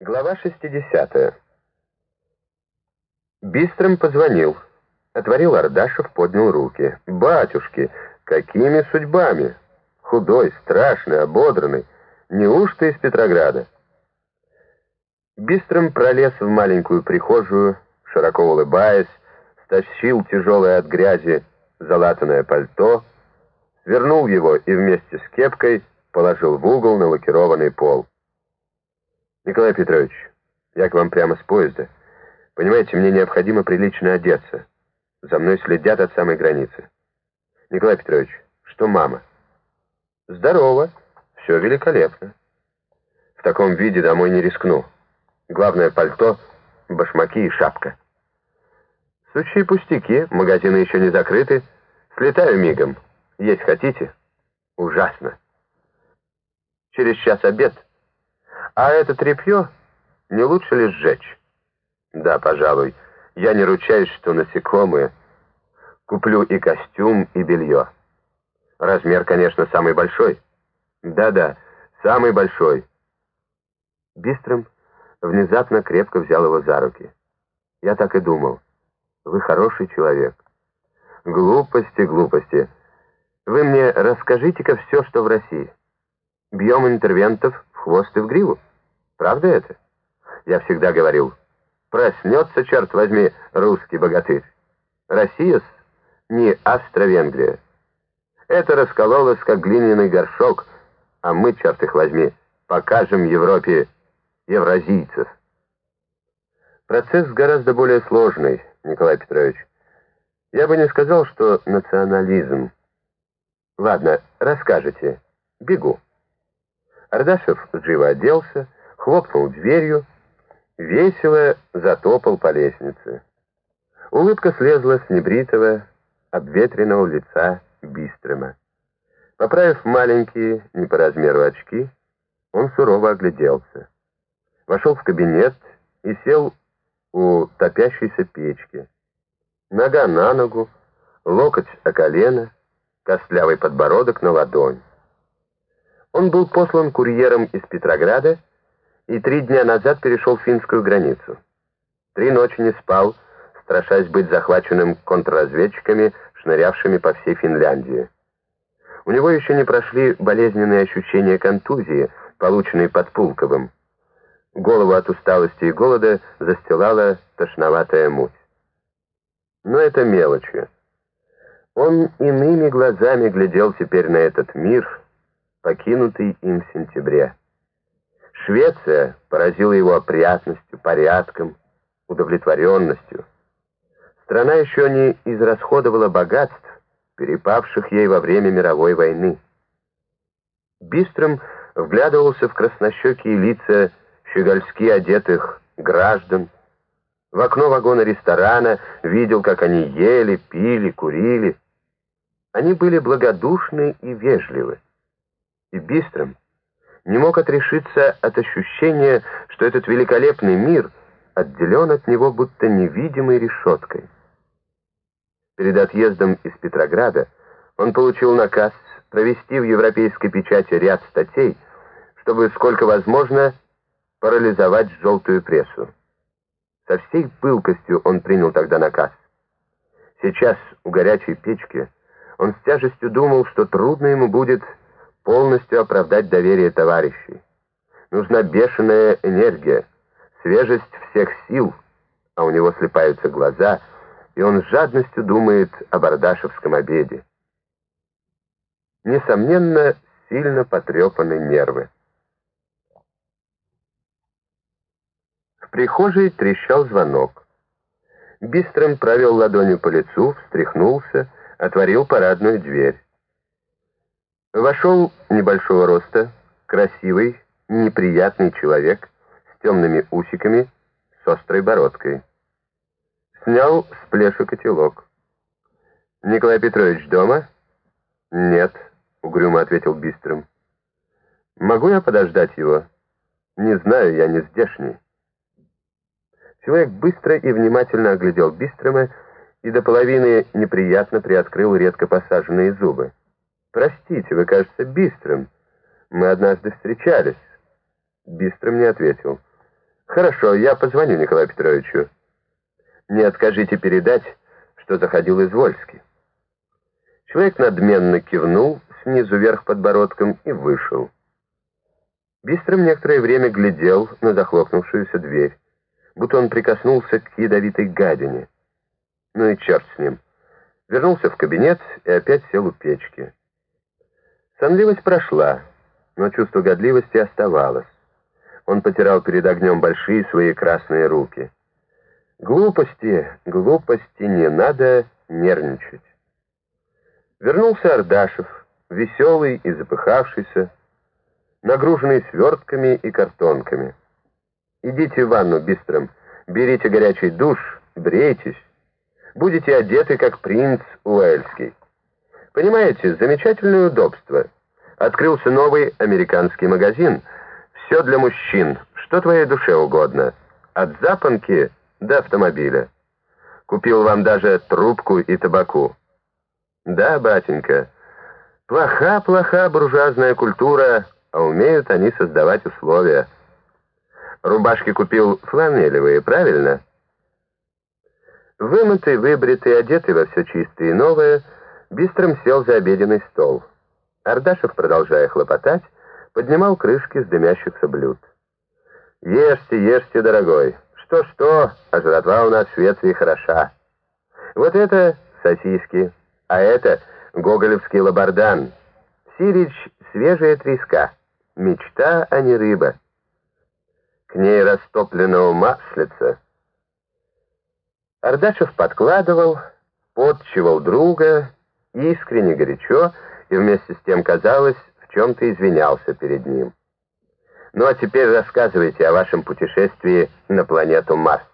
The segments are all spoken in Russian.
Глава 60. Бистрым позвонил. Отворил Ардашев, поднял руки. «Батюшки, какими судьбами? Худой, страшный, ободранный. Неужто из Петрограда?» Бистрым пролез в маленькую прихожую, широко улыбаясь, стащил тяжелое от грязи залатанное пальто, свернул его и вместе с кепкой положил в угол на лакированный пол. «Николай Петрович, я к вам прямо с поезда. Понимаете, мне необходимо прилично одеться. За мной следят от самой границы. Николай Петрович, что мама?» «Здорово. Все великолепно. В таком виде домой не рискну. Главное пальто, башмаки и шапка. Сущие пустяки, магазины еще не закрыты. Слетаю мигом. Есть хотите? Ужасно. Через час обед». А это тряпье не лучше ли сжечь? Да, пожалуй. Я не ручаюсь, что насекомые. Куплю и костюм, и белье. Размер, конечно, самый большой. Да-да, самый большой. Бистрым внезапно крепко взял его за руки. Я так и думал. Вы хороший человек. Глупости, глупости. Вы мне расскажите-ка все, что в России. Бьем интервентов хвост и в гриву. Правда это? Я всегда говорил, проснется, черт возьми, русский богатырь. Россия не Австро-Венгрия. Это раскололось, как глиняный горшок, а мы, черт их возьми, покажем Европе евразийцев. Процесс гораздо более сложный, Николай Петрович. Я бы не сказал, что национализм. Ладно, расскажете. Бегу. Ардашев живо оделся, хлопнул дверью, весело затопал по лестнице. Улыбка слезла с небритого, обветренного лица Бистрема. Поправив маленькие, не по размеру очки, он сурово огляделся. Вошел в кабинет и сел у топящейся печки. Нога на ногу, локоть о колено, костлявый подбородок на ладонь. Он был послан курьером из Петрограда и три дня назад перешел финскую границу. Три ночи не спал, страшась быть захваченным контрразведчиками, шнырявшими по всей Финляндии. У него еще не прошли болезненные ощущения контузии, полученные под Пулковым. Голову от усталости и голода застилала тошноватая муть. Но это мелочи. Он иными глазами глядел теперь на этот мир — покинутый им в сентябре. Швеция поразила его опрятностью, порядком, удовлетворенностью. Страна еще не израсходовала богатств, перепавших ей во время мировой войны. Бистрым вглядывался в краснощекие лица щегольски одетых граждан. В окно вагона ресторана видел, как они ели, пили, курили. Они были благодушны и вежливы и быстрым, не мог отрешиться от ощущения, что этот великолепный мир отделен от него будто невидимой решеткой. Перед отъездом из Петрограда он получил наказ провести в европейской печати ряд статей, чтобы сколько возможно парализовать желтую прессу. Со всей пылкостью он принял тогда наказ. Сейчас у горячей печки он с тяжестью думал, что трудно ему будет полностью оправдать доверие товарищей. Нужна бешеная энергия, свежесть всех сил, а у него слепаются глаза, и он с жадностью думает о бардашевском обеде. Несомненно, сильно потрепаны нервы. В прихожей трещал звонок. Бистрым провел ладонью по лицу, встряхнулся, отворил парадную дверь. Вошел небольшого роста, красивый, неприятный человек с темными усиками, с острой бородкой. Снял с плеша котелок. «Николай Петрович дома?» «Нет», — угрюмо ответил Бистрым. «Могу я подождать его?» «Не знаю, я не здешний». Человек быстро и внимательно оглядел Бистрома и до половины неприятно приоткрыл редко посаженные зубы. «Простите, вы, кажется, Бистрым. Мы однажды встречались». Бистрым не ответил. Хорошо, я позвоню Николаю Петровичу. Не откажите передать, что заходил Извольский. Человек надменно кивнул снизу вверх подбородком и вышел. Бистрым некоторое время глядел на захлопнувшуюся дверь, будто он прикоснулся к ядовитой гадине. Ну и черт с ним. Вернулся в кабинет и опять сел у печки. Сонливость прошла, но чувство годливости оставалось. Он потирал перед огнем большие свои красные руки. Глупости, глупости, не надо нервничать. Вернулся Ардашев, веселый и запыхавшийся, нагруженный свертками и картонками. Идите в ванну быстрым, берите горячий душ, брейтесь. Будете одеты, как принц Уэльский. Понимаете, замечательное удобство. Открылся новый американский магазин. Все для мужчин, что твоей душе угодно. От запонки до автомобиля. Купил вам даже трубку и табаку. Да, батенька, плоха-плоха буржуазная культура, а умеют они создавать условия. Рубашки купил фланелевые, правильно? Вымытый, выбритый, одетый во все чистое и новое, Бистрым сел за обеденный стол. Ардашев, продолжая хлопотать, поднимал крышки с дымящихся блюд. «Ешьте, ешьте, дорогой. Что-что, а жратва у нас в Швеции хороша. Вот это сосиски, а это гоголевский лабардан. Сирич — свежая треска. Мечта, а не рыба. К ней растопленного маслица. Ардашев подкладывал, подчивал друга, искренне горячо, и вместе с тем, казалось, в чем-то извинялся перед ним. Ну а теперь рассказывайте о вашем путешествии на планету Марс.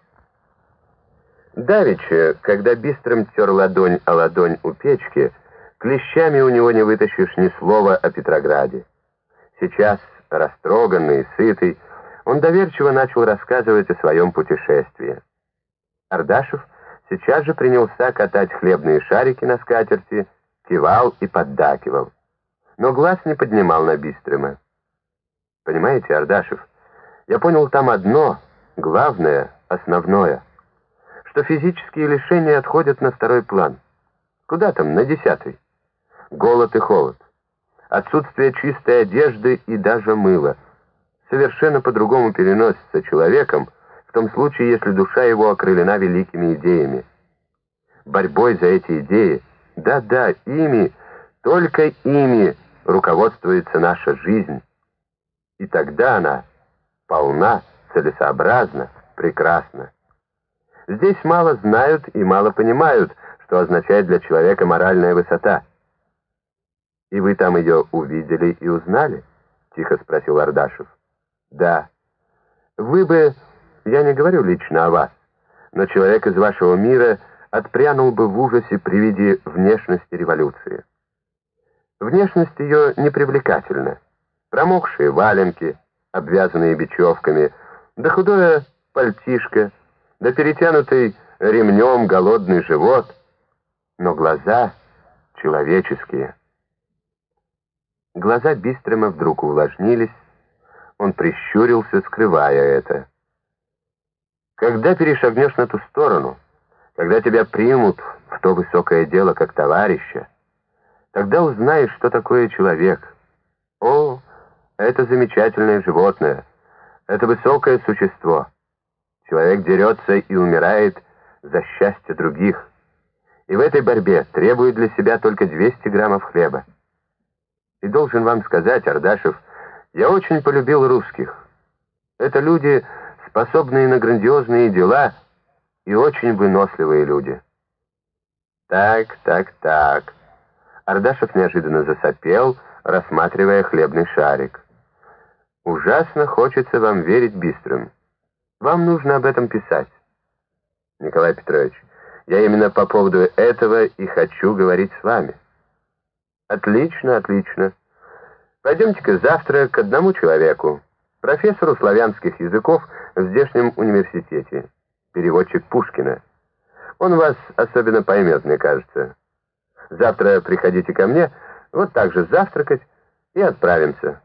Давеча, когда Бистрым тер ладонь о ладонь у печки, клещами у него не вытащишь ни слова о Петрограде. Сейчас, растроганный сытый, он доверчиво начал рассказывать о своем путешествии. Ардашев сейчас же принялся катать хлебные шарики на скатерти, кивал и поддакивал. Но глаз не поднимал на Бистрыма. Понимаете, Ардашев, я понял там одно, главное, основное, что физические лишения отходят на второй план. Куда там, на десятый? Голод и холод. Отсутствие чистой одежды и даже мыла. Совершенно по-другому переносится человеком, в том случае, если душа его окрылена великими идеями. Борьбой за эти идеи, да-да, ими, только ими руководствуется наша жизнь. И тогда она полна, целесообразна, прекрасна. Здесь мало знают и мало понимают, что означает для человека моральная высота. «И вы там ее увидели и узнали?» — тихо спросил Ардашев. «Да. Вы бы я не говорю лично о вас, но человек из вашего мира отпрянул бы в ужасе при виде внешности революции. Внешность ее непривлекательна. Промокшие валенки, обвязанные бечевками, да худое пальтишко, да перетянутый ремнем голодный живот, но глаза человеческие. Глаза Бистрома вдруг увлажнились, он прищурился, скрывая это. Когда перешагнешь на ту сторону, когда тебя примут в то высокое дело как товарища, тогда узнаешь, что такое человек. О, это замечательное животное, это высокое существо. Человек дерется и умирает за счастье других. И в этой борьбе требует для себя только 200 граммов хлеба. И должен вам сказать, Ардашев, я очень полюбил русских. Это люди способные на грандиозные дела и очень выносливые люди. Так, так, так. Ардашев неожиданно засопел, рассматривая хлебный шарик. Ужасно хочется вам верить быстрым. Вам нужно об этом писать. Николай Петрович, я именно по поводу этого и хочу говорить с вами. Отлично, отлично. Пойдемте-ка завтра к одному человеку, профессору славянских языков в здешнем университете, переводчик Пушкина. Он вас особенно поймет, мне кажется. Завтра приходите ко мне, вот так же завтракать, и отправимся.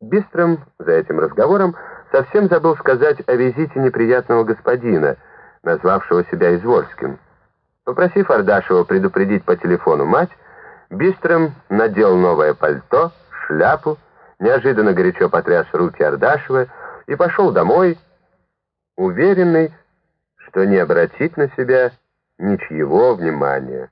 Бистрым за этим разговором совсем забыл сказать о визите неприятного господина, назвавшего себя Извольским. Попросив Ардашева предупредить по телефону мать, Бистрым надел новое пальто, шляпу, неожиданно горячо потряс руки Ардашева и пошел домой, уверенный, что не обратить на себя ничьего внимания.